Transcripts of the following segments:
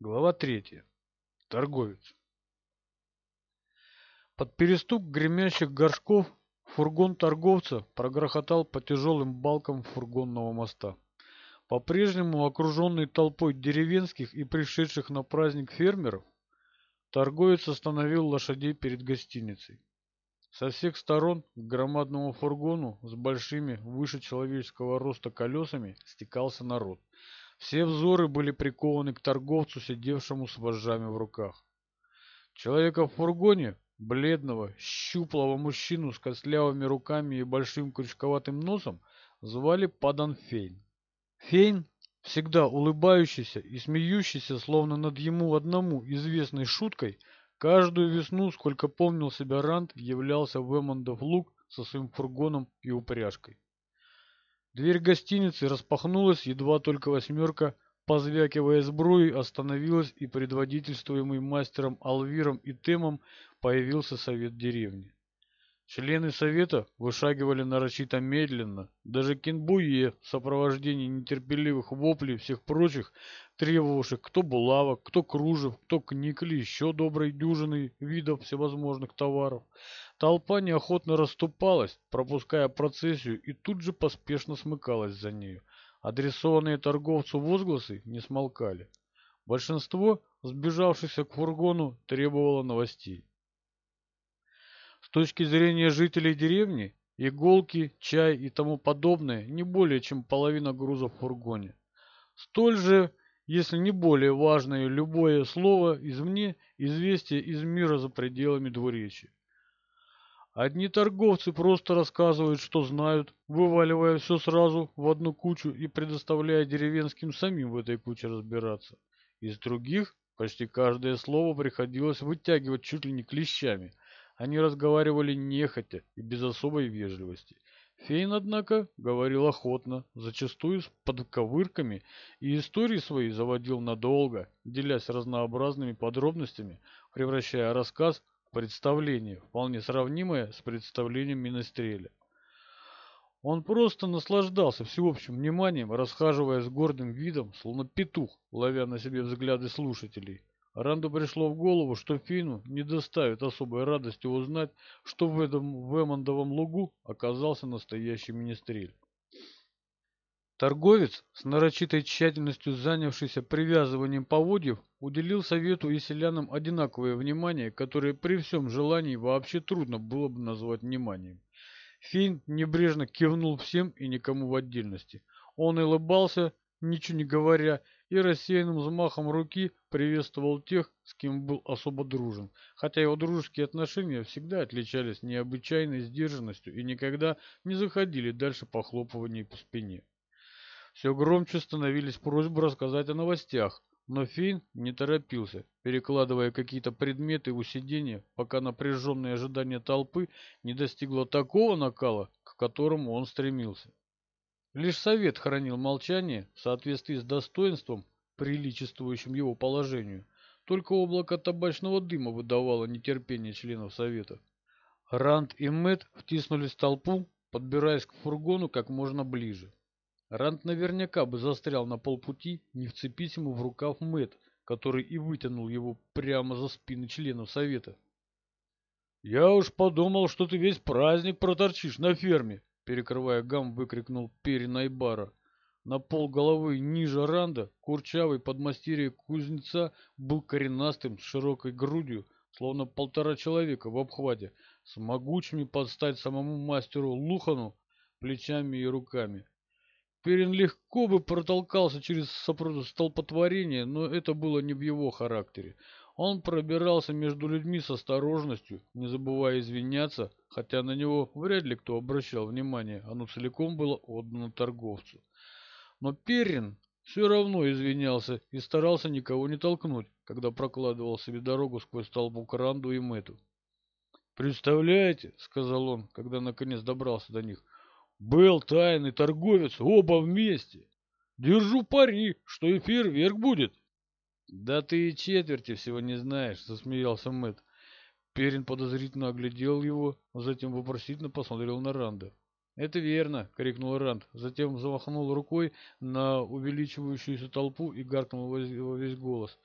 Глава 3. Торговец. Под перестук гремящих горшков фургон торговца прогрохотал по тяжелым балкам фургонного моста. По-прежнему окруженный толпой деревенских и пришедших на праздник фермеров, торговец остановил лошадей перед гостиницей. Со всех сторон к громадному фургону с большими выше человеческого роста колесами стекался народ – все взоры были прикованы к торговцу, сидевшему с вожжами в руках. Человека в фургоне, бледного, щуплого мужчину с костлявыми руками и большим крючковатым носом, звали Падан Фейн. Фейн, всегда улыбающийся и смеющийся, словно над ему одному известной шуткой, каждую весну, сколько помнил себя Ранд, являлся в Эммондов луг со своим фургоном и упряжкой. Дверь гостиницы распахнулась, едва только восьмерка, позвякивая сбруей, остановилась, и предводительствуемый мастером Алвиром и Темом появился совет деревни. Члены Совета вышагивали нарочито медленно. Даже Кенбуе в сопровождении нетерпеливых воплей всех прочих, требовавших кто булавок, кто кружев, кто книг или еще доброй дюжины видов всевозможных товаров. Толпа неохотно расступалась, пропуская процессию, и тут же поспешно смыкалась за нею. Адресованные торговцу возгласы не смолкали. Большинство сбежавшихся к фургону требовало новостей. С точки зрения жителей деревни, иголки, чай и тому подобное не более чем половина груза в фургоне. Столь же, если не более важное любое слово из мне, известие из мира за пределами двуречия. Одни торговцы просто рассказывают, что знают, вываливая все сразу в одну кучу и предоставляя деревенским самим в этой куче разбираться. Из других почти каждое слово приходилось вытягивать чуть ли не клещами – они разговаривали нехотя и без особой вежливости. Фейн, однако, говорил охотно, зачастую с подковырками, и истории свои заводил надолго, делясь разнообразными подробностями, превращая рассказ в представление, вполне сравнимое с представлением Минестреля. Он просто наслаждался всеобщим вниманием, расхаживая с гордым видом, словно петух, ловя на себе взгляды слушателей. Ранду пришло в голову, что Фину не доставит особой радости узнать, что в этом Вэмондовом лугу оказался настоящий министрель. Торговец, с нарочитой тщательностью занявшийся привязыванием поводьев, уделил совету и селянам одинаковое внимание, которое при всем желании вообще трудно было бы назвать вниманием. Фин небрежно кивнул всем и никому в отдельности. Он улыбался, ничего не говоря, и рассеянным взмахом руки приветствовал тех, с кем был особо дружен, хотя его дружеские отношения всегда отличались необычайной сдержанностью и никогда не заходили дальше похлопываний по спине. Все громче становились просьбы рассказать о новостях, но Фейн не торопился, перекладывая какие-то предметы у сиденья, пока напряженное ожидание толпы не достигло такого накала, к которому он стремился. Лишь совет хранил молчание в соответствии с достоинством, приличествующим его положению. Только облако табачного дыма выдавало нетерпение членов совета. Ранд и Мэт втиснулись в толпу, подбираясь к фургону как можно ближе. Ранд наверняка бы застрял на полпути, не вцепись ему в рукав Мэт, который и вытянул его прямо за спины членов совета. «Я уж подумал, что ты весь праздник проторчишь на ферме», перекрывая гам, выкрикнул Перенайбара. На пол головы ниже ранда курчавый подмастерье кузнеца был коренастым, с широкой грудью, словно полтора человека в обхвате, с могучими подстать самому мастеру Лухану плечами и руками. Перин легко бы протолкался через столпотворение, но это было не в его характере. Он пробирался между людьми с осторожностью, не забывая извиняться, хотя на него вряд ли кто обращал внимание, оно целиком было отдано торговцу. Но Перин все равно извинялся и старался никого не толкнуть, когда прокладывал себе дорогу сквозь толпу Каранду и Мэту. «Представляете», — сказал он, когда наконец добрался до них, — «был тайный торговец, оба вместе. Держу пари, что и фейерверк будет». «Да ты и четверти всего не знаешь», — засмеялся Мэт. Перин подозрительно оглядел его, затем вопросительно посмотрел на Ранда. «Это верно!» — крикнул Ранд, затем замахнул рукой на увеличивающуюся толпу и гаркнул во весь голос.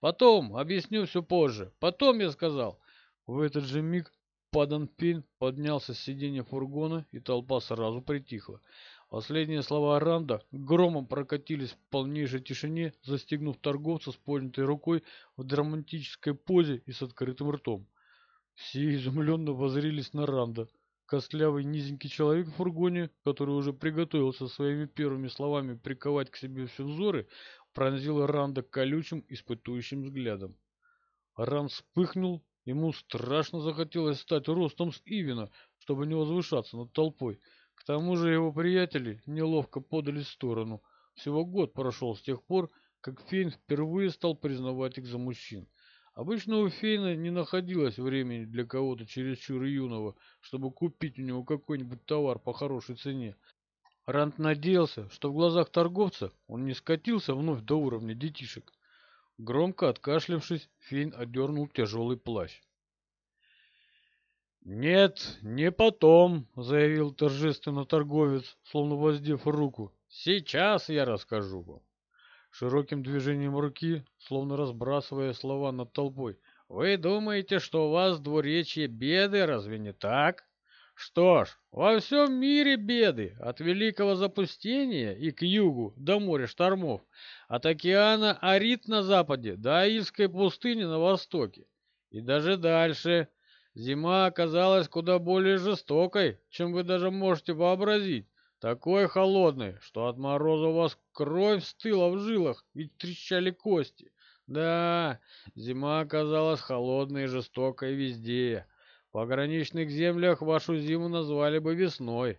«Потом! Объясню все позже! Потом!» — я сказал. В этот же миг Падан Пин поднялся с сиденья фургона, и толпа сразу притихла. Последние слова Аранда громом прокатились в полнейшей тишине, застегнув торговца с поднятой рукой в драматической позе и с открытым ртом. Все изумленно возрились на Ранда. Костлявый низенький человек в фургоне, который уже приготовился своими первыми словами приковать к себе все взоры, пронзил Ранда колючим, испытующим взглядом. Ранд вспыхнул, ему страшно захотелось стать ростом с Ивина, чтобы не возвышаться над толпой – к тому же его приятели неловко подали в сторону. Всего год прошел с тех пор, как Фейн впервые стал признавать их за мужчин. Обычно у Фейна не находилось времени для кого-то чересчур юного, чтобы купить у него какой-нибудь товар по хорошей цене. Рант надеялся, что в глазах торговца он не скатился вновь до уровня детишек. Громко откашлявшись, Фейн одернул тяжелый плащ. «Нет, не потом», — заявил торжественно торговец, словно воздев руку. «Сейчас я расскажу вам». Широким движением руки, словно разбрасывая слова над толпой. «Вы думаете, что у вас двуречье беды, разве не так?» «Что ж, во всем мире беды, от великого запустения и к югу, до моря штормов, от океана Арит на западе до Аильской пустыни на востоке, и даже дальше». Зима оказалась куда более жестокой, чем вы даже можете вообразить. Такой холодной, что от мороза у вас кровь стыла в жилах и трещали кости. Да, зима оказалась холодной и жестокой везде. В пограничных землях вашу зиму назвали бы весной.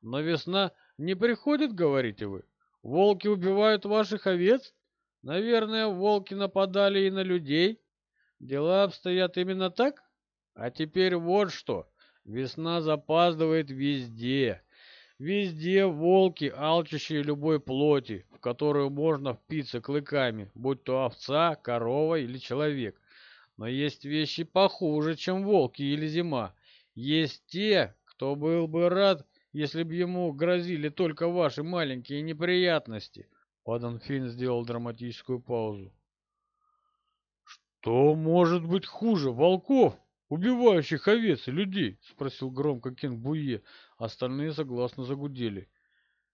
Но весна не приходит, говорите вы? Волки убивают ваших овец? Наверное, волки нападали и на людей. Дела обстоят именно так? А теперь вот что. Весна запаздывает везде. Везде волки, алчащие любой плоти, в которую можно впиться клыками, будь то овца, корова или человек. Но есть вещи похуже, чем волки или зима. Есть те, кто был бы рад, если бы ему грозили только ваши маленькие неприятности. Падан Финн сделал драматическую паузу. «Что может быть хуже волков?» убивающих овец и людей?» — спросил громко Кен Буе. Остальные согласно загудели.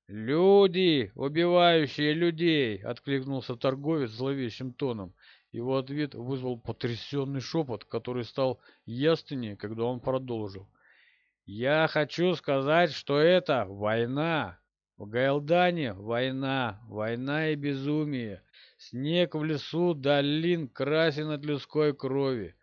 «Люди, убивающие людей!» — откликнулся торговец зловещим тоном. Его ответ вызвал потрясенный шепот, который стал яснее, когда он продолжил. «Я хочу сказать, что это война. В Гайлдане война, война и безумие. Снег в лесу долин красен от людской крови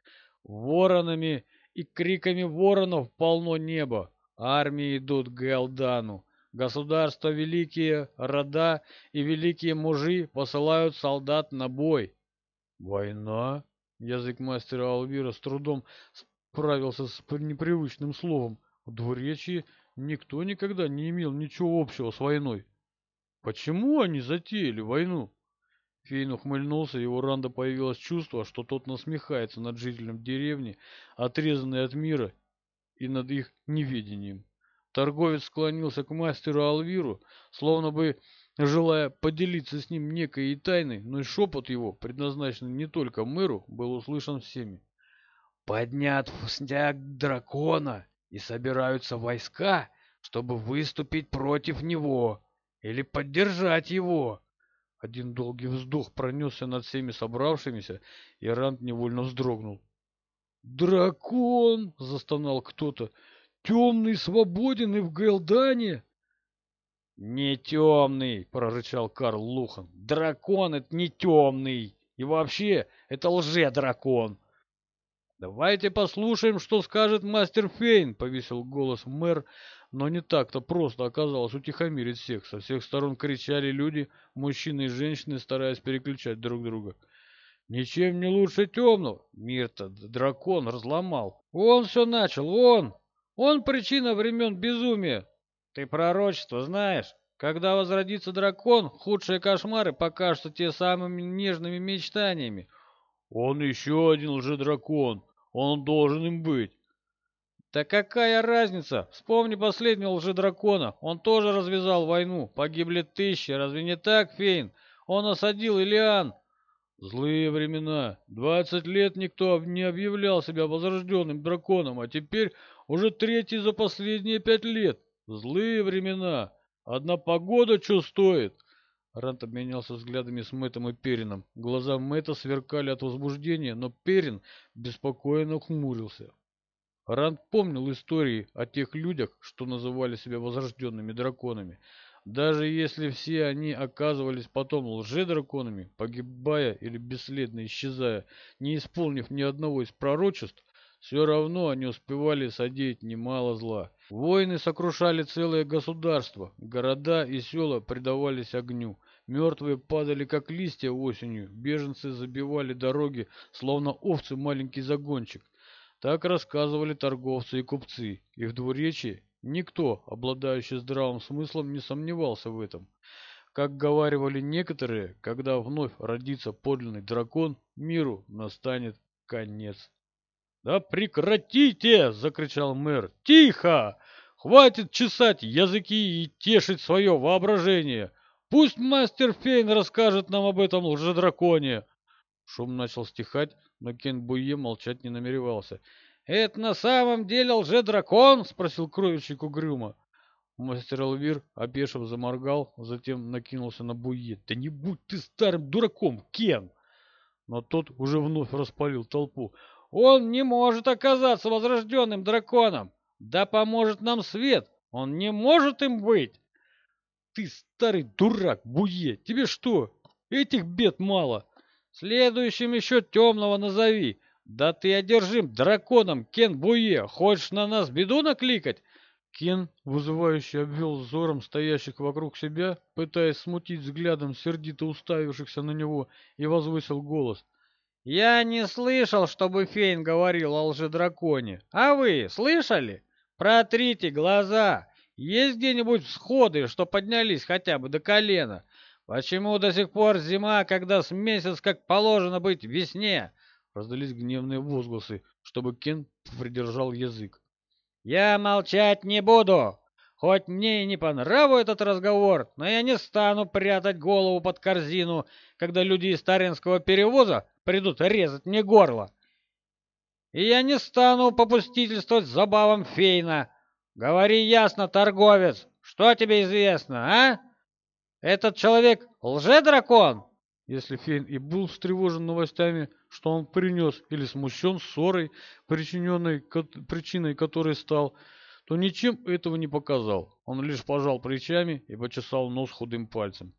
воронами и криками воронов полно неба. Армии идут к Галдану. Государства великие, рода и великие мужи посылают солдат на бой. Война? Язык мастера Алвира с трудом справился с непривычным словом. В двуречии никто никогда не имел ничего общего с войной. Почему они затеяли войну? Фейн ухмыльнулся, и у Ранда появилось чувство, что тот насмехается над жителем деревни, отрезанной от мира и над их неведением. Торговец склонился к мастеру Алвиру, словно бы желая поделиться с ним некой тайной, но и шепот его, предназначенный не только мэру, был услышан всеми. «Поднят сняг дракона, и собираются войска, чтобы выступить против него или поддержать его. Один долгий вздох пронесся над всеми собравшимися, и Ранд невольно вздрогнул. «Дракон!» — застонал кто-то. «Темный свободен и в Гэлдане!» «Не темный!» — прорычал Карл Лухан. «Дракон — это не темный! И вообще, это лже-дракон!» «Давайте послушаем, что скажет мастер Фейн!» — повесил голос мэр, но не так-то просто оказалось утихомирить всех. Со всех сторон кричали люди, мужчины и женщины, стараясь переключать друг друга. Ничем не лучше темного. Мир-то дракон разломал. Он все начал, он. Он причина времен безумия. Ты пророчество знаешь? Когда возродится дракон, худшие кошмары покажутся те самыми нежными мечтаниями. Он еще один лжедракон. Он должен им быть. Да какая разница? Вспомни последнего лжедракона. Он тоже развязал войну. Погибли тысячи. Разве не так, Фейн? Он осадил Илиан. Злые времена. Двадцать лет никто не объявлял себя возрожденным драконом, а теперь уже третий за последние пять лет. Злые времена. Одна погода чувствует. Рант обменялся взглядами с Мэтом и Перином. Глаза Мэта сверкали от возбуждения, но Перин беспокойно хмурился. Ранд помнил истории о тех людях, что называли себя возрожденными драконами. Даже если все они оказывались потом лже-драконами, погибая или бесследно исчезая, не исполнив ни одного из пророчеств, все равно они успевали содеять немало зла. Войны сокрушали целые государства, города и села предавались огню. Мертвые падали, как листья осенью, беженцы забивали дороги, словно овцы маленький загончик. Так рассказывали торговцы и купцы. И в двуречии никто, обладающий здравым смыслом, не сомневался в этом. Как говаривали некоторые, когда вновь родится подлинный дракон, миру настанет конец. «Да прекратите!» — закричал мэр. «Тихо! Хватит чесать языки и тешить свое воображение! Пусть мастер Фейн расскажет нам об этом лжедраконе!» Шум начал стихать, но Кенбуи молчать не намеревался. «Это на самом деле лже-дракон?» — спросил кровельщик угрюмо. Мастер Алвир опешив заморгал, затем накинулся на Буе. «Да не будь ты старым дураком, Кен!» Но тот уже вновь распалил толпу. «Он не может оказаться возрожденным драконом! Да поможет нам свет! Он не может им быть!» «Ты старый дурак, Буе! Тебе что, этих бед мало?» Следующим еще темного назови. Да ты одержим драконом, Кен Буе. Хочешь на нас беду накликать? Кен, вызывающе обвел взором стоящих вокруг себя, пытаясь смутить взглядом сердито уставившихся на него, и возвысил голос. «Я не слышал, чтобы Фейн говорил о лжедраконе. А вы слышали? Протрите глаза. Есть где-нибудь всходы, что поднялись хотя бы до колена? Почему до сих пор зима, когда с месяц как положено быть весне?» Раздались гневные возгласы, чтобы Кен придержал язык. «Я молчать не буду! Хоть мне и не по нраву этот разговор, но я не стану прятать голову под корзину, когда люди из Таринского перевоза придут резать мне горло. И я не стану попустительствовать забавам Фейна. Говори ясно, торговец, что тебе известно, а?» Этот человек лже-дракон!» Если Фейн и был встревожен новостями, что он принес, или смущен ссорой, причиненной, причиной которой стал, то ничем этого не показал. Он лишь пожал плечами и почесал нос худым пальцем.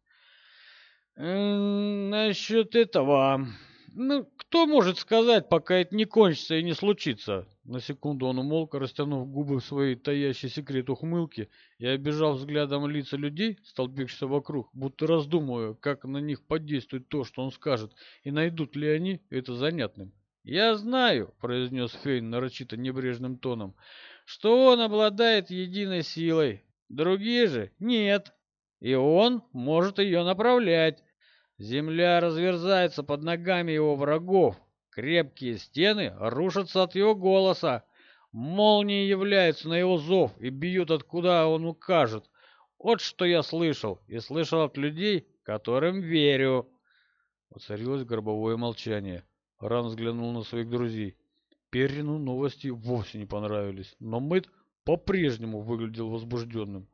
«Э, «Насчет этого...» Ну, кто может сказать, пока это не кончится и не случится?» На секунду он умолк, растянув губы в своей таящей секрет ухмылки и, обижав взглядом лица людей, столпившихся вокруг, будто раздумывая, как на них подействует то, что он скажет, и найдут ли они это занятным. «Я знаю», — произнес Фейн нарочито небрежным тоном, — «что он обладает единой силой, другие же нет, и он может ее направлять». Земля разверзается под ногами его врагов, крепкие стены рушатся от его голоса, молнии являются на его зов и бьют откуда он укажет. Вот что я слышал, и слышал от людей, которым верю. Воцарилось гробовое молчание. Ран взглянул на своих друзей. Перину новости вовсе не понравились, но Мыт по-прежнему выглядел возбужденным.